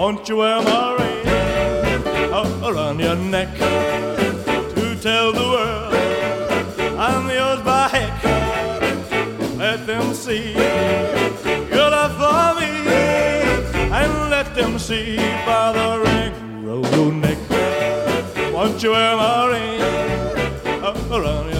Won't you wear my ring around your neck to tell the world I'm yours by heck? Let them see your love for me, and let them see by the ring around your neck. Won't you wear my ring around your neck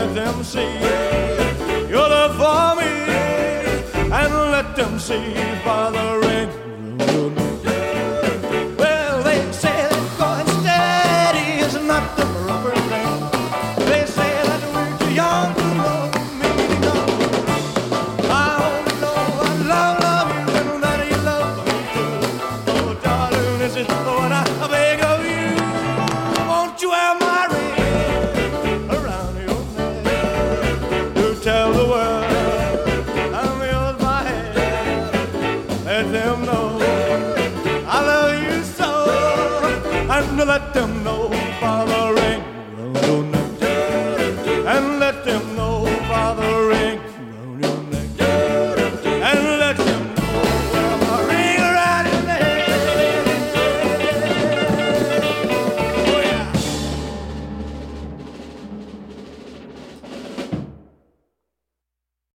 Let them see your love for me, and let them see let them know I love you so. I'm gonna let them